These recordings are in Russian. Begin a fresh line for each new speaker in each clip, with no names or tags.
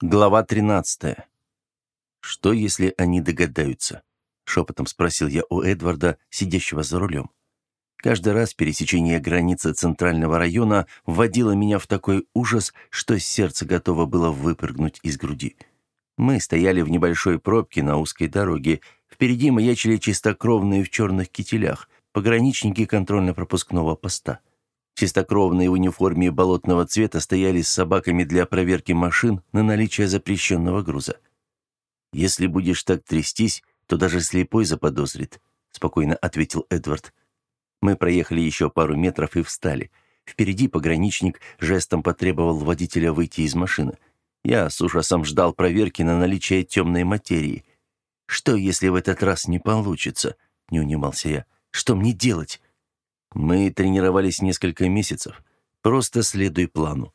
Глава 13. «Что, если они догадаются?» — шепотом спросил я у Эдварда, сидящего за рулем. Каждый раз пересечение границы центрального района вводило меня в такой ужас, что сердце готово было выпрыгнуть из груди. Мы стояли в небольшой пробке на узкой дороге. Впереди маячили чистокровные в черных кителях, пограничники контрольно-пропускного поста. Чистокровные в униформе болотного цвета стояли с собаками для проверки машин на наличие запрещенного груза. «Если будешь так трястись, то даже слепой заподозрит», — спокойно ответил Эдвард. Мы проехали еще пару метров и встали. Впереди пограничник жестом потребовал водителя выйти из машины. Я с ужасом ждал проверки на наличие темной материи. «Что, если в этот раз не получится?» — не унимался я. «Что мне делать?» Мы тренировались несколько месяцев. Просто следуй плану.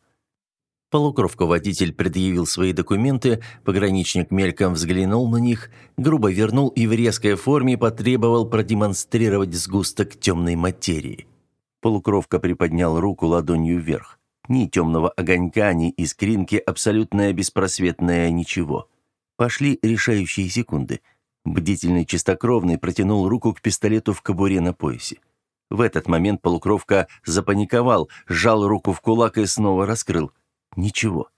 Полукровка-водитель предъявил свои документы, пограничник мельком взглянул на них, грубо вернул и в резкой форме потребовал продемонстрировать сгусток темной материи. Полукровка приподнял руку ладонью вверх. Ни темного огонька, ни искринки, абсолютное беспросветное ничего. Пошли решающие секунды. Бдительный чистокровный протянул руку к пистолету в кобуре на поясе. В этот момент полукровка запаниковал, сжал руку в кулак и снова раскрыл. Ничего.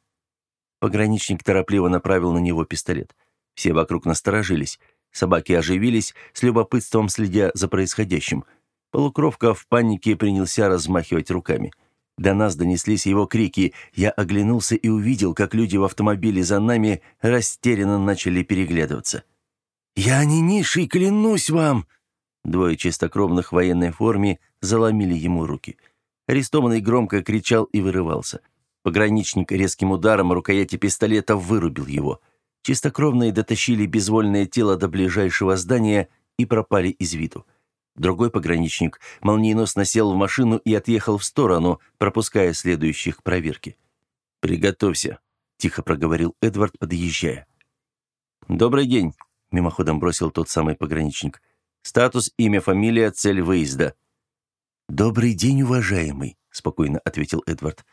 Пограничник торопливо направил на него пистолет. Все вокруг насторожились. Собаки оживились, с любопытством следя за происходящим. Полукровка в панике принялся размахивать руками. До нас донеслись его крики. Я оглянулся и увидел, как люди в автомобиле за нами растерянно начали переглядываться. «Я не низший, клянусь вам!» Двое чистокровных в военной форме заломили ему руки. Арестованный громко кричал и вырывался. Пограничник резким ударом рукояти пистолета вырубил его. Чистокровные дотащили безвольное тело до ближайшего здания и пропали из виду. Другой пограничник молниеносно сел в машину и отъехал в сторону, пропуская следующих к проверке. «Приготовься», — тихо проговорил Эдвард, подъезжая. «Добрый день», — мимоходом бросил тот самый пограничник. Статус, имя, фамилия, цель выезда». «Добрый день, уважаемый», — спокойно ответил Эдвард.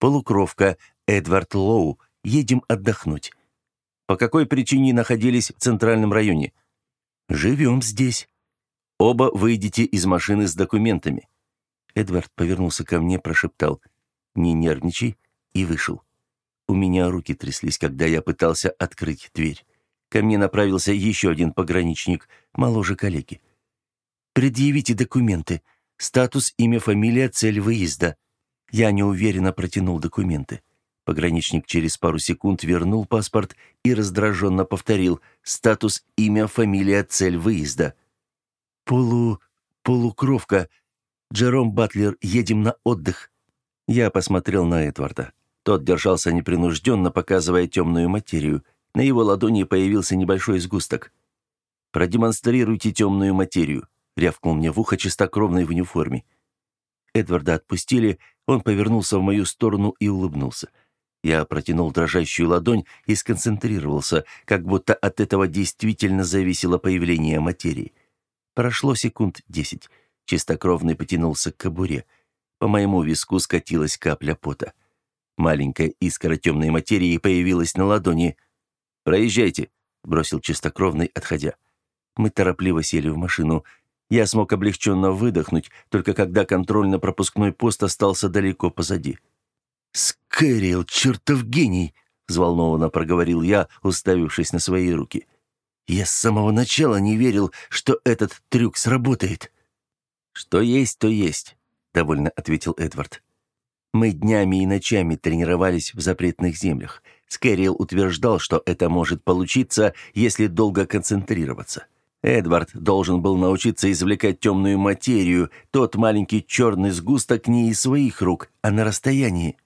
«Полукровка, Эдвард Лоу. Едем отдохнуть». «По какой причине находились в центральном районе?» «Живем здесь». «Оба выйдете из машины с документами». Эдвард повернулся ко мне, прошептал «Не нервничай» и вышел. У меня руки тряслись, когда я пытался открыть дверь. Ко мне направился еще один пограничник, моложе коллеги. «Предъявите документы. Статус, имя, фамилия, цель выезда». Я неуверенно протянул документы. Пограничник через пару секунд вернул паспорт и раздраженно повторил «Статус, имя, фамилия, цель выезда». «Полу... полукровка. Джером Батлер, едем на отдых». Я посмотрел на Эдварда. Тот держался непринужденно, показывая темную материю – на его ладони появился небольшой сгусток. «Продемонстрируйте темную материю», — рявкнул мне в ухо чистокровный в униформе. Эдварда отпустили, он повернулся в мою сторону и улыбнулся. Я протянул дрожащую ладонь и сконцентрировался, как будто от этого действительно зависело появление материи. Прошло секунд десять. Чистокровный потянулся к кобуре. По моему виску скатилась капля пота. Маленькая искра темной материи появилась на ладони. «Проезжайте», — бросил чистокровный, отходя. Мы торопливо сели в машину. Я смог облегченно выдохнуть, только когда контрольно-пропускной пост остался далеко позади. «Скэрилл, чертов гений!» — взволнованно проговорил я, уставившись на свои руки. «Я с самого начала не верил, что этот трюк сработает». «Что есть, то есть», — довольно ответил Эдвард. «Мы днями и ночами тренировались в запретных землях. Скэрилл утверждал, что это может получиться, если долго концентрироваться. Эдвард должен был научиться извлекать темную материю, тот маленький черный сгусток не из своих рук, а на расстоянии.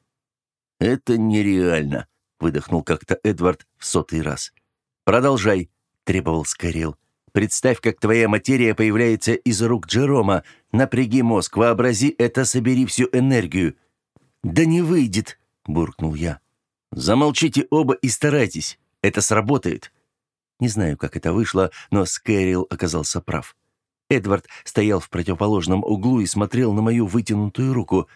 «Это нереально», — выдохнул как-то Эдвард в сотый раз. «Продолжай», — требовал Скэрилл. «Представь, как твоя материя появляется из рук Джерома. Напряги мозг, вообрази это, собери всю энергию». «Да не выйдет», — буркнул я. «Замолчите оба и старайтесь. Это сработает». Не знаю, как это вышло, но Скэрилл оказался прав. Эдвард стоял в противоположном углу и смотрел на мою вытянутую руку.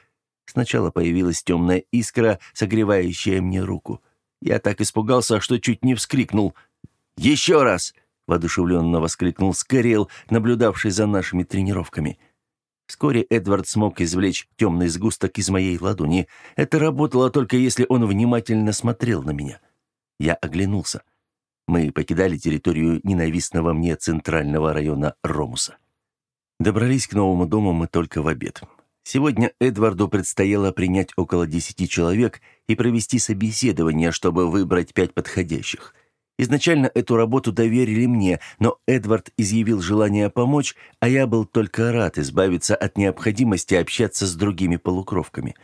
Сначала появилась темная искра, согревающая мне руку. Я так испугался, что чуть не вскрикнул. «Еще раз!» — воодушевленно воскликнул Скэриэл, наблюдавший за нашими тренировками. Вскоре Эдвард смог извлечь темный сгусток из моей ладони. Это работало только если он внимательно смотрел на меня. Я оглянулся. Мы покидали территорию ненавистного мне центрального района Ромуса. Добрались к новому дому мы только в обед. Сегодня Эдварду предстояло принять около десяти человек и провести собеседование, чтобы выбрать пять подходящих. Изначально эту работу доверили мне, но Эдвард изъявил желание помочь, а я был только рад избавиться от необходимости общаться с другими полукровками.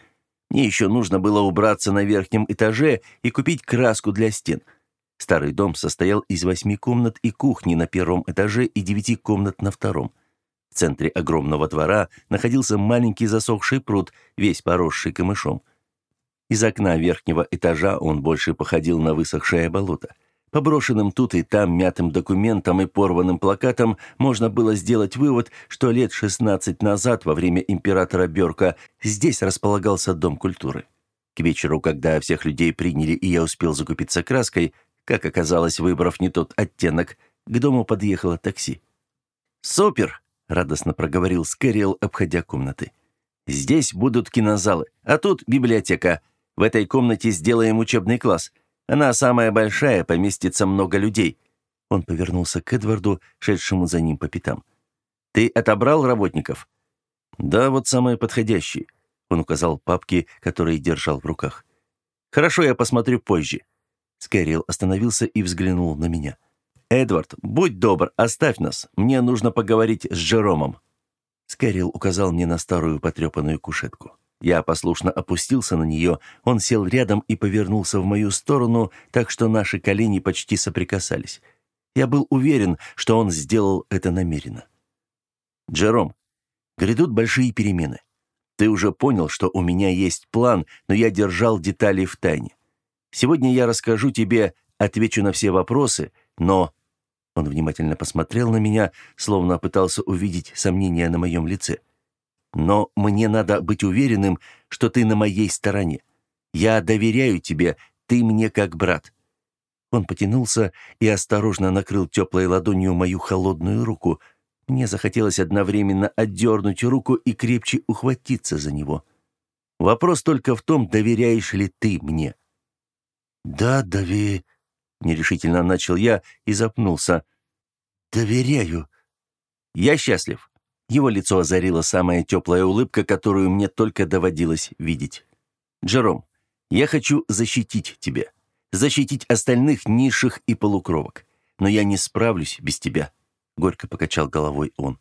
Мне еще нужно было убраться на верхнем этаже и купить краску для стен. Старый дом состоял из восьми комнат и кухни на первом этаже и девяти комнат на втором. В центре огромного двора находился маленький засохший пруд, весь поросший камышом. Из окна верхнего этажа он больше походил на высохшее болото. По брошенным тут и там мятым документам и порванным плакатам можно было сделать вывод, что лет 16 назад, во время императора Бёрка, здесь располагался Дом культуры. К вечеру, когда всех людей приняли и я успел закупиться краской, как оказалось, выбрав не тот оттенок, к дому подъехало такси. «Супер!» радостно проговорил Скэриэл, обходя комнаты. «Здесь будут кинозалы, а тут библиотека. В этой комнате сделаем учебный класс. Она самая большая, поместится много людей». Он повернулся к Эдварду, шедшему за ним по пятам. «Ты отобрал работников?» «Да, вот самые подходящие», — он указал папки, которые держал в руках. «Хорошо, я посмотрю позже». Скэрилл остановился и взглянул на меня. «Эдвард, будь добр, оставь нас. Мне нужно поговорить с Джеромом». Скэрилл указал мне на старую потрепанную кушетку. Я послушно опустился на нее, он сел рядом и повернулся в мою сторону, так что наши колени почти соприкасались. Я был уверен, что он сделал это намеренно. «Джером, грядут большие перемены. Ты уже понял, что у меня есть план, но я держал детали в тайне. Сегодня я расскажу тебе, отвечу на все вопросы, но он внимательно посмотрел на меня, словно пытался увидеть сомнения на моем лице. «Но мне надо быть уверенным, что ты на моей стороне. Я доверяю тебе, ты мне как брат». Он потянулся и осторожно накрыл теплой ладонью мою холодную руку. Мне захотелось одновременно отдернуть руку и крепче ухватиться за него. Вопрос только в том, доверяешь ли ты мне. «Да, дови...» Нерешительно начал я и запнулся. «Доверяю». «Я счастлив». Его лицо озарила самая теплая улыбка, которую мне только доводилось видеть. «Джером, я хочу защитить тебя. Защитить остальных низших и полукровок. Но я не справлюсь без тебя», — горько покачал головой он.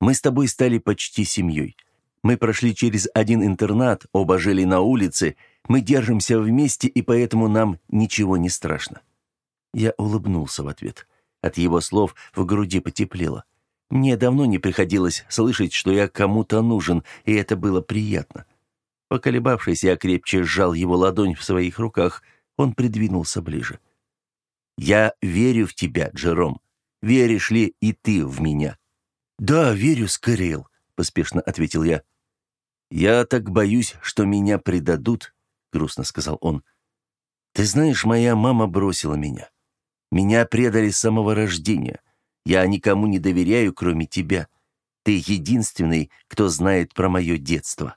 «Мы с тобой стали почти семьей. Мы прошли через один интернат, оба жили на улице, мы держимся вместе, и поэтому нам ничего не страшно. Я улыбнулся в ответ. От его слов в груди потеплело. Мне давно не приходилось слышать, что я кому-то нужен, и это было приятно. Поколебавшись, я крепче сжал его ладонь в своих руках. Он придвинулся ближе. «Я верю в тебя, Джером. Веришь ли и ты в меня?» «Да, верю, Скорел», — поспешно ответил я. «Я так боюсь, что меня предадут», — грустно сказал он. «Ты знаешь, моя мама бросила меня. Меня предали с самого рождения. Я никому не доверяю, кроме тебя. Ты единственный, кто знает про мое детство».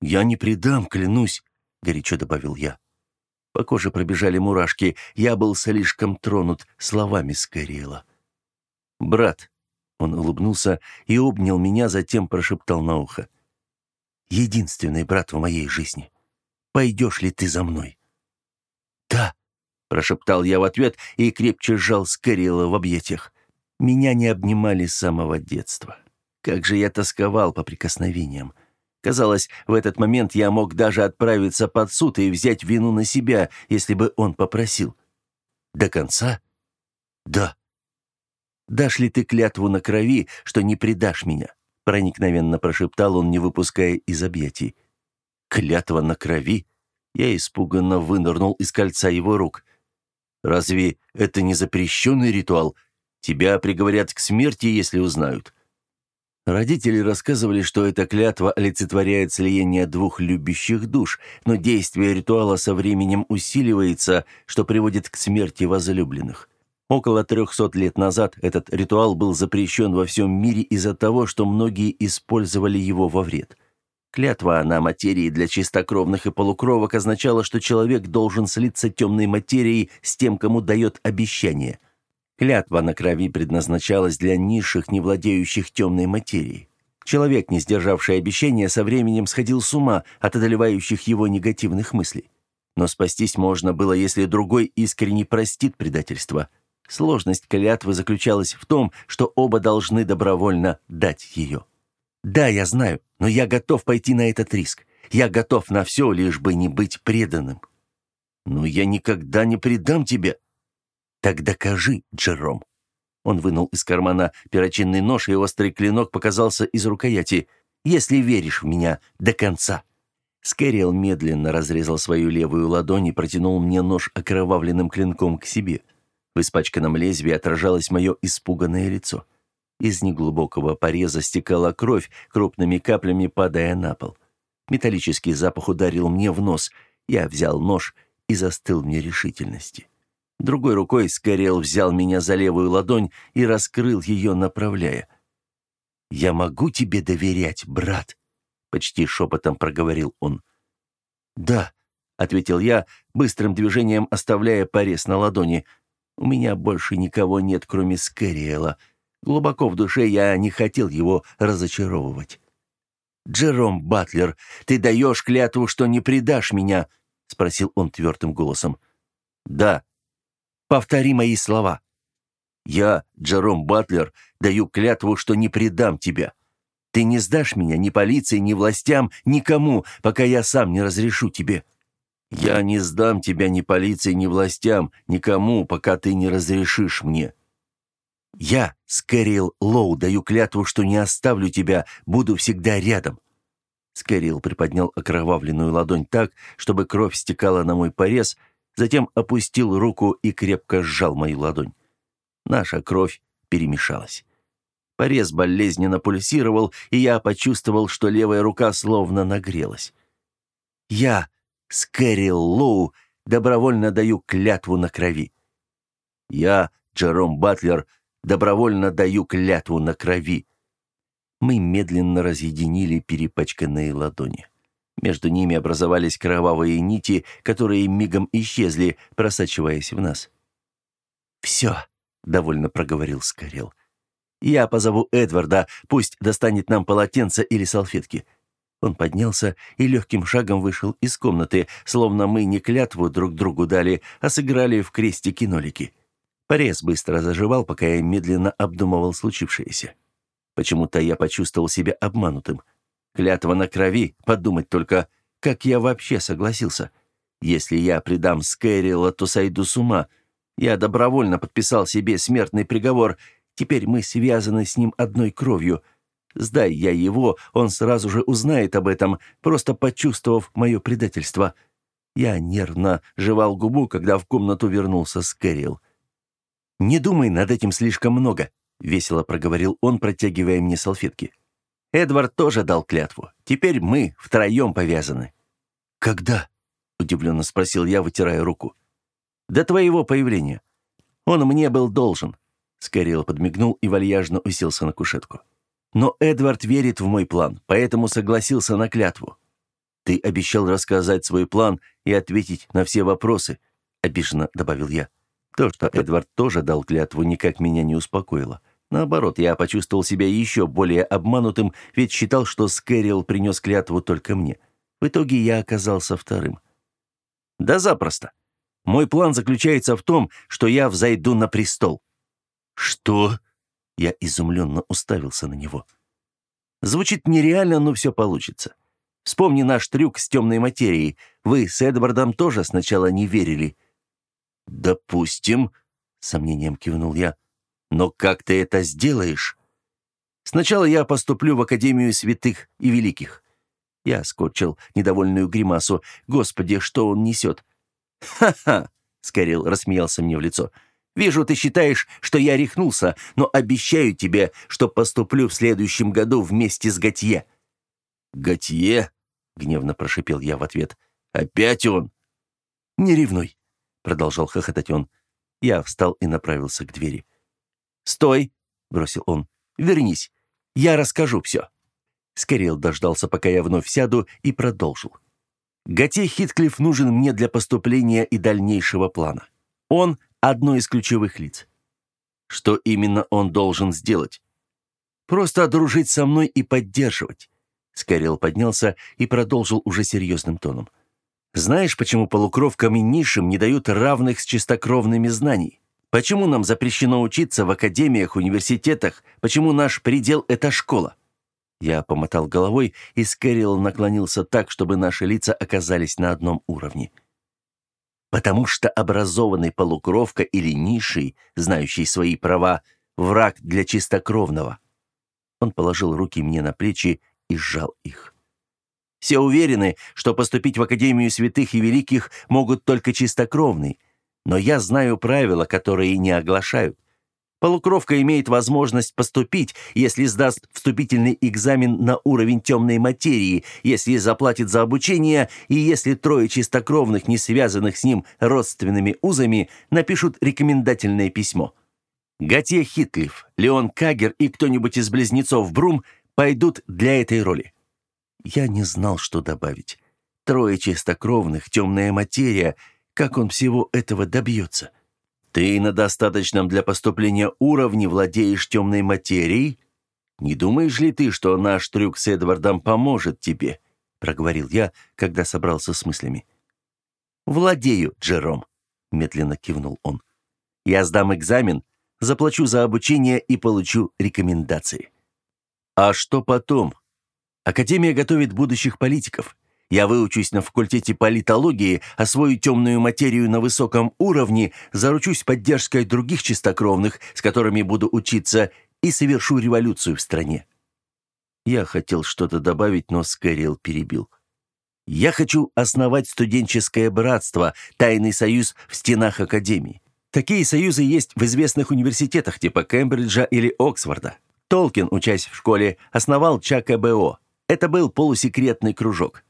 «Я не предам, клянусь», — горячо добавил я. По коже пробежали мурашки. Я был слишком тронут словами Скорела. «Брат», — он улыбнулся и обнял меня, затем прошептал на ухо. «Единственный брат в моей жизни. Пойдешь ли ты за мной?» «Да», прошептал я в ответ и крепче сжал Скэрилла в объятиях. Меня не обнимали с самого детства. Как же я тосковал по прикосновениям. Казалось, в этот момент я мог даже отправиться под суд и взять вину на себя, если бы он попросил. До конца? Да. Дашь ли ты клятву на крови, что не предашь меня? Проникновенно прошептал он, не выпуская из объятий. Клятва на крови? Я испуганно вынырнул из кольца его рук. Разве это не запрещенный ритуал? Тебя приговорят к смерти, если узнают». Родители рассказывали, что эта клятва олицетворяет слияние двух любящих душ, но действие ритуала со временем усиливается, что приводит к смерти возлюбленных. Около 300 лет назад этот ритуал был запрещен во всем мире из-за того, что многие использовали его во вред. Клятва на материи для чистокровных и полукровок означала, что человек должен слиться темной материей с тем, кому дает обещание – Клятва на крови предназначалась для низших, не владеющих темной материей. Человек, не сдержавший обещания, со временем сходил с ума от одолевающих его негативных мыслей. Но спастись можно было, если другой искренне простит предательство. Сложность клятвы заключалась в том, что оба должны добровольно дать ее. «Да, я знаю, но я готов пойти на этот риск. Я готов на все, лишь бы не быть преданным». «Но я никогда не предам тебя», «Так докажи, Джером». Он вынул из кармана перочинный нож, и острый клинок показался из рукояти. «Если веришь в меня до конца». Скэриэл медленно разрезал свою левую ладонь и протянул мне нож окровавленным клинком к себе. В испачканном лезвии отражалось мое испуганное лицо. Из неглубокого пореза стекала кровь, крупными каплями падая на пол. Металлический запах ударил мне в нос. Я взял нож и застыл в нерешительности. Другой рукой Скорел взял меня за левую ладонь и раскрыл ее, направляя. «Я могу тебе доверять, брат?» — почти шепотом проговорил он. «Да», — ответил я, быстрым движением оставляя порез на ладони. «У меня больше никого нет, кроме Скэриэла. Глубоко в душе я не хотел его разочаровывать». «Джером Батлер, ты даешь клятву, что не предашь меня?» — спросил он твердым голосом. «Да», Повтори мои слова. Я, Джером Батлер, даю клятву, что не предам тебя. Ты не сдашь меня ни полиции, ни властям, никому, пока я сам не разрешу тебе. Я не сдам тебя ни полиции, ни властям, никому, пока ты не разрешишь мне. Я, Скэрилл Лоу, даю клятву, что не оставлю тебя, буду всегда рядом. Скэрилл приподнял окровавленную ладонь так, чтобы кровь стекала на мой порез, затем опустил руку и крепко сжал мою ладонь. Наша кровь перемешалась. Порез болезненно пульсировал, и я почувствовал, что левая рука словно нагрелась. Я, Скэрилл Лоу, добровольно даю клятву на крови. Я, Джером Батлер, добровольно даю клятву на крови. Мы медленно разъединили перепачканные ладони. Между ними образовались кровавые нити, которые мигом исчезли, просачиваясь в нас. «Все», — довольно проговорил Скорел. «Я позову Эдварда, пусть достанет нам полотенце или салфетки». Он поднялся и легким шагом вышел из комнаты, словно мы не клятву друг другу дали, а сыграли в крестики-нолики. Порез быстро заживал, пока я медленно обдумывал случившееся. Почему-то я почувствовал себя обманутым. Клятва на крови, подумать только, как я вообще согласился. Если я предам Скэрилла, то сойду с ума. Я добровольно подписал себе смертный приговор. Теперь мы связаны с ним одной кровью. Сдай я его, он сразу же узнает об этом, просто почувствовав мое предательство. Я нервно жевал губу, когда в комнату вернулся Скэрилл. «Не думай над этим слишком много», — весело проговорил он, протягивая мне салфетки. Эдвард тоже дал клятву. Теперь мы втроем повязаны». «Когда?» — удивленно спросил я, вытирая руку. «До твоего появления. Он мне был должен». Скорел подмигнул и вальяжно уселся на кушетку. «Но Эдвард верит в мой план, поэтому согласился на клятву. Ты обещал рассказать свой план и ответить на все вопросы», — обиженно добавил я. То, что Эдвард тоже дал клятву, никак меня не успокоило. Наоборот, я почувствовал себя еще более обманутым, ведь считал, что Скэрилл принес клятву только мне. В итоге я оказался вторым. Да запросто. Мой план заключается в том, что я взойду на престол. Что? Я изумленно уставился на него. Звучит нереально, но все получится. Вспомни наш трюк с темной материей. Вы с Эдвардом тоже сначала не верили. «Допустим», — сомнением кивнул я. Но как ты это сделаешь? Сначала я поступлю в Академию святых и великих. Я скорчил недовольную гримасу. Господи, что он несет? Ха-ха! Скорил рассмеялся мне в лицо. Вижу, ты считаешь, что я рехнулся, но обещаю тебе, что поступлю в следующем году вместе с Готье».
«Готье?» — гневно прошипел я в ответ. «Опять он?»
«Не ревнуй», — продолжал хохотать он. Я встал и направился к двери. «Стой!» — бросил он. «Вернись. Я расскажу все». Скорел дождался, пока я вновь сяду, и продолжил. Готье Хитклифф нужен мне для поступления и дальнейшего плана. Он одно из ключевых лиц. Что именно он должен сделать? Просто дружить со мной и поддерживать. Скорел поднялся и продолжил уже серьезным тоном. Знаешь, почему полукровкам и низшим не дают равных с чистокровными знаний? Почему нам запрещено учиться в академиях, университетах? Почему наш предел — это школа? Я помотал головой, и Скэрилл наклонился так, чтобы наши лица оказались на одном уровне. Потому что образованный полукровка или низший, знающий свои права, враг для чистокровного. Он положил руки мне на плечи и сжал их. Все уверены, что поступить в Академию Святых и Великих могут только чистокровные, но я знаю правила, которые не оглашают. Полукровка имеет возможность поступить, если сдаст вступительный экзамен на уровень темной материи, если заплатит за обучение и если трое чистокровных, не связанных с ним родственными узами, напишут рекомендательное письмо. Готье Хитлиф, Леон Кагер и кто-нибудь из близнецов Брум пойдут для этой роли. Я не знал, что добавить. Трое чистокровных, темная материя. Как он всего этого добьется? Ты на достаточном для поступления уровне владеешь темной материей? Не думаешь ли ты, что наш трюк с Эдвардом поможет тебе?» — проговорил я, когда собрался с мыслями. «Владею, Джером», — медленно кивнул он. «Я сдам экзамен, заплачу за обучение и получу рекомендации». «А что потом?» «Академия готовит будущих политиков. Я выучусь на факультете политологии, освою темную материю на высоком уровне, заручусь поддержкой других чистокровных, с которыми буду учиться, и совершу революцию в стране». Я хотел что-то добавить, но Скэрилл перебил. «Я хочу основать студенческое братство, тайный союз в стенах Академии. Такие союзы есть в известных университетах типа Кембриджа или Оксфорда. Толкин, учась в школе, основал ЧАКБО. Это был полусекретный кружок.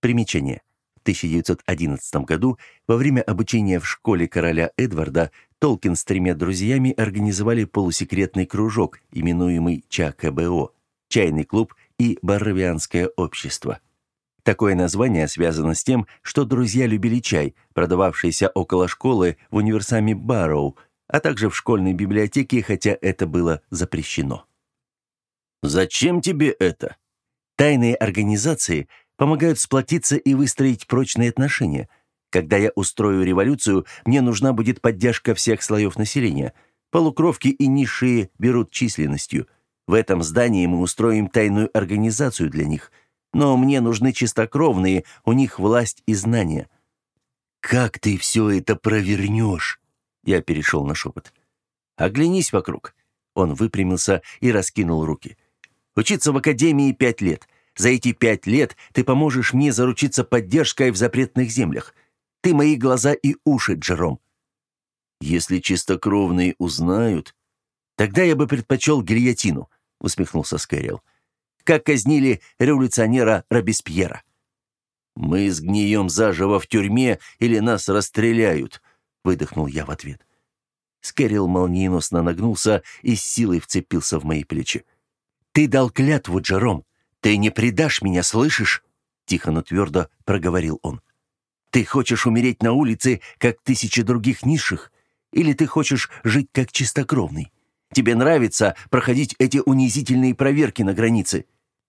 Примечание. В 1911 году, во время обучения в школе короля Эдварда, Толкин с тремя друзьями организовали полусекретный кружок, именуемый ЧАКБО – «Чайный клуб» и «Барровианское общество». Такое название связано с тем, что друзья любили чай, продававшийся около школы в универсаме Барроу, а также в школьной библиотеке, хотя это было запрещено.
«Зачем тебе это?»
Тайные организации – помогают сплотиться и выстроить прочные отношения. Когда я устрою революцию, мне нужна будет поддержка всех слоев населения. Полукровки и низшие берут численностью. В этом здании мы устроим тайную организацию для них. Но мне нужны чистокровные, у них власть и знания».
«Как ты все это провернешь?» Я перешел на шепот.
«Оглянись вокруг». Он выпрямился и раскинул руки. «Учиться в академии пять лет. За эти пять лет ты поможешь мне заручиться поддержкой в запретных землях. Ты мои глаза и уши, Джером».
«Если чистокровные узнают...»
«Тогда я бы предпочел гильотину», — усмехнулся Скэрилл. «Как казнили революционера Робеспьера».
«Мы сгнием заживо в тюрьме или нас расстреляют», — выдохнул я в ответ.
Скэрилл молниеносно нагнулся и с силой вцепился в мои плечи. «Ты дал клятву, Джером. «Ты не предашь меня, слышишь?» — тихо, но твердо проговорил он. «Ты хочешь умереть на улице, как тысячи других низших? Или ты хочешь жить как чистокровный? Тебе нравится проходить эти унизительные проверки на границе?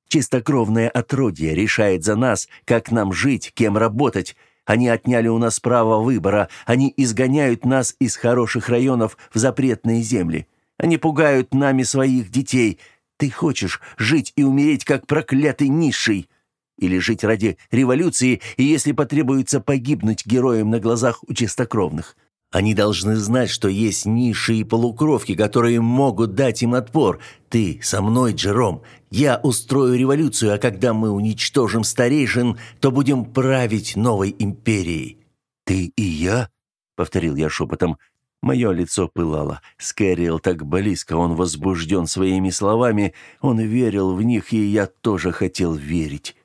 Чистокровное отродье решает за нас, как нам жить, кем работать. Они отняли у нас право выбора, они изгоняют нас из хороших районов в запретные земли. Они пугают нами своих детей, ты хочешь жить и умереть, как проклятый низший? Или жить ради революции, и если потребуется погибнуть героем на глазах у чистокровных? Они должны знать, что есть низшие полукровки, которые могут дать им отпор. Ты со мной, Джером. Я устрою революцию, а когда мы уничтожим старейшин, то будем править новой империей».
«Ты и я?» — повторил я шепотом.
Мое лицо пылало. Скэрилл так близко, он возбужден своими словами, он верил в них, и я тоже хотел верить.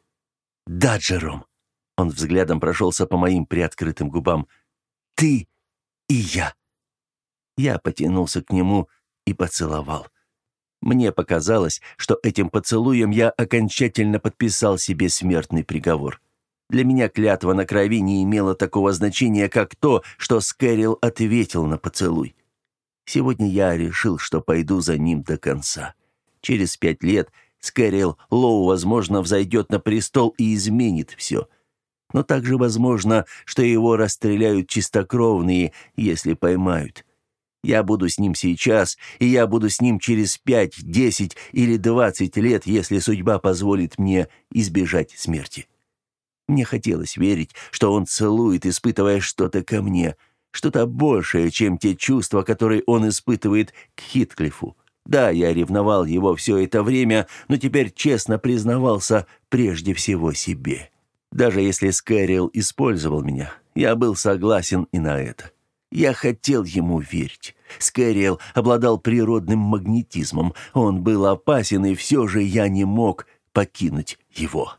«Да, Джером!» Он взглядом прошелся по моим приоткрытым губам. «Ты и я!» Я потянулся к нему и поцеловал. Мне показалось, что этим поцелуем я окончательно подписал себе смертный приговор. Для меня клятва на крови не имела такого значения, как то, что Скэрилл ответил на поцелуй. Сегодня я решил, что пойду за ним до конца. Через пять лет Скэрилл Лоу, возможно, взойдет на престол и изменит все. Но также возможно, что его расстреляют чистокровные, если поймают. Я буду с ним сейчас, и я буду с ним через пять, десять или двадцать лет, если судьба позволит мне избежать смерти. Мне хотелось верить, что он целует, испытывая что-то ко мне, что-то большее, чем те чувства, которые он испытывает к Хитклифу. Да, я ревновал его все это время, но теперь честно признавался прежде всего себе. Даже если Скэрилл использовал меня, я был согласен и на это. Я хотел ему верить. Скэрилл обладал природным магнетизмом. Он был опасен, и все же я не мог покинуть его.